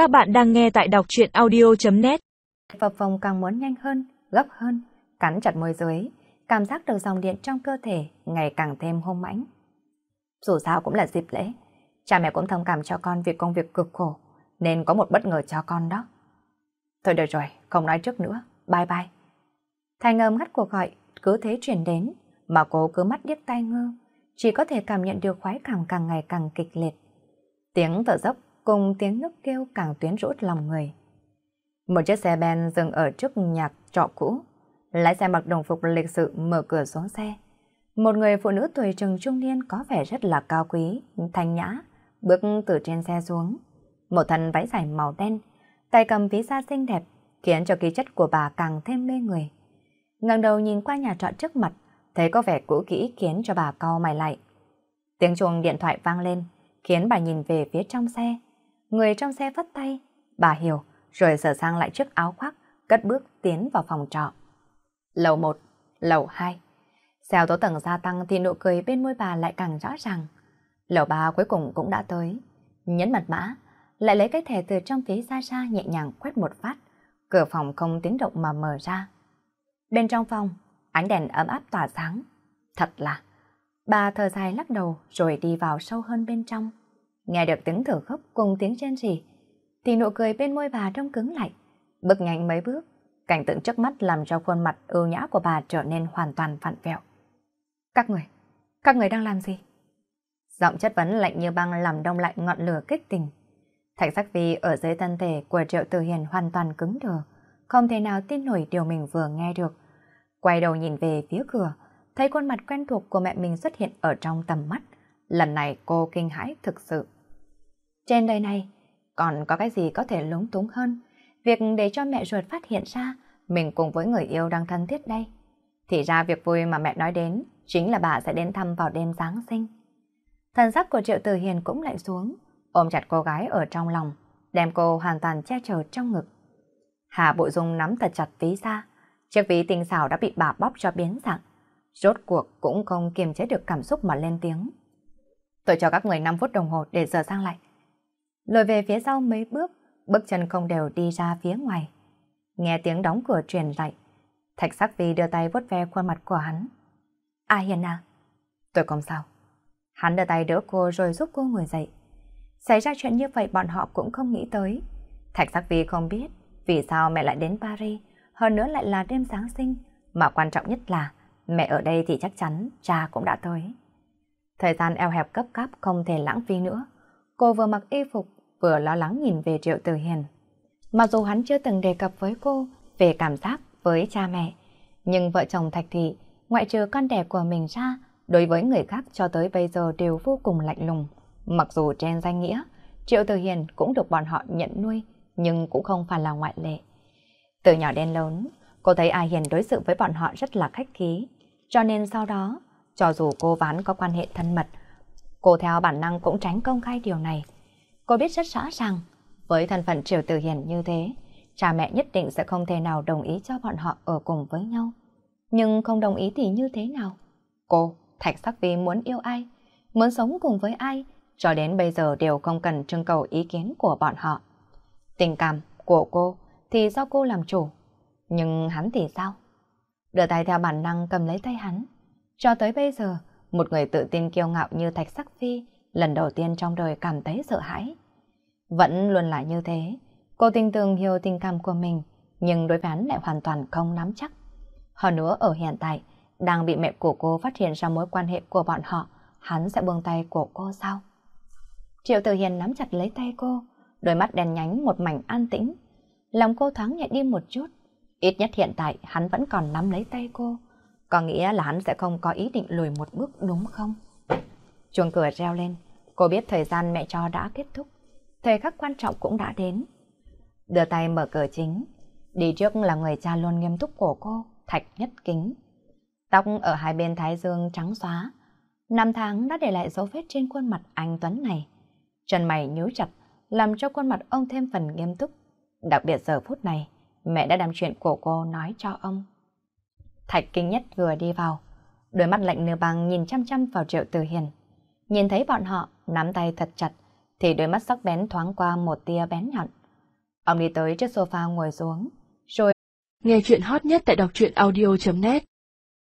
Các bạn đang nghe tại đọc truyện audio.net Phập phòng càng muốn nhanh hơn, gấp hơn, cắn chặt môi dưới, cảm giác được dòng điện trong cơ thể ngày càng thêm hung mãnh. Dù sao cũng là dịp lễ, cha mẹ cũng thông cảm cho con việc công việc cực khổ, nên có một bất ngờ cho con đó. Thôi được rồi, không nói trước nữa, bye bye. Thành âm ngắt cuộc gọi, cứ thế chuyển đến, mà cô cứ mắt điếc tai ngơ, chỉ có thể cảm nhận được khoái cảm càng ngày càng kịch liệt. Tiếng thở dốc cùng tiếng nước kêu càng tuyến rũ lòng người. Một chiếc xe ben dừng ở trước nhạc trọ cũ. Lái xe mặc đồng phục lịch sự mở cửa xuống xe. Một người phụ nữ tuổi trừng trung niên có vẻ rất là cao quý, thanh nhã, bước từ trên xe xuống. Một thân váy dài màu đen, tay cầm ví da xinh đẹp, khiến cho khí chất của bà càng thêm mê người. ngẩng đầu nhìn qua nhà trọ trước mặt, thấy có vẻ cũ kỹ khiến cho bà cau mày lại. Tiếng chuông điện thoại vang lên, khiến bà nhìn về phía trong xe. Người trong xe vắt tay, bà hiểu, rồi sửa sang lại chiếc áo khoác, cất bước tiến vào phòng trọ. Lầu 1, lầu 2. Xeo tố tầng gia tăng thì nụ cười bên môi bà lại càng rõ ràng. Lầu 3 cuối cùng cũng đã tới. Nhấn mật mã, lại lấy cái thẻ từ trong phía xa xa nhẹ nhàng quét một phát. Cửa phòng không tiếng động mà mở ra. Bên trong phòng, ánh đèn ấm áp tỏa sáng. Thật là... Bà thở dài lắc đầu rồi đi vào sâu hơn bên trong. Nghe được tiếng thở khóc cùng tiếng chen rỉ, thì nụ cười bên môi bà trông cứng lại. Bước nhanh mấy bước, cảnh tượng trước mắt làm cho khuôn mặt ưu nhã của bà trở nên hoàn toàn vặn vẹo. Các người, các người đang làm gì? Giọng chất vấn lạnh như băng làm đông lại ngọn lửa kích tình. Thạch sắc vi ở dưới thân thể của Triệu Tử Hiền hoàn toàn cứng đờ, không thể nào tin nổi điều mình vừa nghe được. Quay đầu nhìn về phía cửa, thấy khuôn mặt quen thuộc của mẹ mình xuất hiện ở trong tầm mắt. Lần này cô kinh hãi thực sự. Trên đời này, còn có cái gì có thể lúng túng hơn việc để cho mẹ ruột phát hiện ra mình cùng với người yêu đang thân thiết đây. Thì ra việc vui mà mẹ nói đến chính là bà sẽ đến thăm vào đêm Giáng sinh. Thần sắc của Triệu Tử Hiền cũng lại xuống, ôm chặt cô gái ở trong lòng, đem cô hoàn toàn che chở trong ngực. Hà Bội Dung nắm thật chặt ví ra, chiếc ví tinh xảo đã bị bà bóp cho biến dạng. Rốt cuộc cũng không kiềm chế được cảm xúc mà lên tiếng. Tôi cho các người 5 phút đồng hồ để giờ sang lại lùi về phía sau mấy bước, bước chân không đều đi ra phía ngoài. Nghe tiếng đóng cửa truyền lại, Thạch Sắc Vi đưa tay vuốt ve khuôn mặt của hắn. A Hiền à? Tôi không sao. Hắn đưa tay đỡ cô rồi giúp cô ngồi dậy. Xảy ra chuyện như vậy bọn họ cũng không nghĩ tới. Thạch Sắc Vi không biết vì sao mẹ lại đến Paris, hơn nữa lại là đêm Giáng sinh, mà quan trọng nhất là mẹ ở đây thì chắc chắn cha cũng đã tới. Thời gian eo hẹp cấp cáp không thể lãng phí nữa. Cô vừa mặc y phục vừa lo lắng nhìn về Triệu Tử Hiền. Mặc dù hắn chưa từng đề cập với cô về cảm giác với cha mẹ, nhưng vợ chồng Thạch Thị, ngoại trừ con đẻ của mình ra, đối với người khác cho tới bây giờ đều vô cùng lạnh lùng. Mặc dù trên danh nghĩa, Triệu Tử Hiền cũng được bọn họ nhận nuôi, nhưng cũng không phải là ngoại lệ. Từ nhỏ đến lớn, cô thấy A Hiền đối xử với bọn họ rất là khách khí, cho nên sau đó, cho dù cô ván có quan hệ thân mật, cô theo bản năng cũng tránh công khai điều này. Cô biết rất rõ ràng, với thân phận Triều Tử Hiền như thế, cha mẹ nhất định sẽ không thể nào đồng ý cho bọn họ ở cùng với nhau. Nhưng không đồng ý thì như thế nào? Cô, Thạch Sắc Vi muốn yêu ai, muốn sống cùng với ai, cho đến bây giờ đều không cần trưng cầu ý kiến của bọn họ. Tình cảm của cô thì do cô làm chủ, nhưng hắn thì sao? Đưa tay theo bản năng cầm lấy tay hắn. Cho tới bây giờ, một người tự tin kiêu ngạo như Thạch Sắc Phi lần đầu tiên trong đời cảm thấy sợ hãi. Vẫn luôn là như thế, cô tin tưởng hiểu tình cảm của mình, nhưng đối với hắn lại hoàn toàn không nắm chắc. Hơn nữa ở hiện tại, đang bị mẹ của cô phát hiện ra mối quan hệ của bọn họ, hắn sẽ buông tay của cô sao? Triệu Tử Hiền nắm chặt lấy tay cô, đôi mắt đèn nhánh một mảnh an tĩnh. Lòng cô thoáng nhẹ đi một chút, ít nhất hiện tại hắn vẫn còn nắm lấy tay cô. Có nghĩa là hắn sẽ không có ý định lùi một bước đúng không? Chuông cửa reo lên, cô biết thời gian mẹ cho đã kết thúc, thời khắc quan trọng cũng đã đến. Đưa tay mở cửa chính, đi trước là người cha luôn nghiêm túc của cô, Thạch Nhất Kính. Tóc ở hai bên thái dương trắng xóa, năm tháng đã để lại dấu vết trên khuôn mặt anh Tuấn này. Chân mày nhíu chặt, làm cho khuôn mặt ông thêm phần nghiêm túc. Đặc biệt giờ phút này, mẹ đã đem chuyện của cô nói cho ông. Thạch Kinh Nhất vừa đi vào, đôi mắt lạnh như băng nhìn chăm chăm vào Triệu tử Hiền. Nhìn thấy bọn họ nắm tay thật chặt, thì đôi mắt sắc bén thoáng qua một tia bén nhọn. Ông đi tới trước sofa ngồi xuống, rồi nghe chuyện hot nhất tại đọc truyện audio.net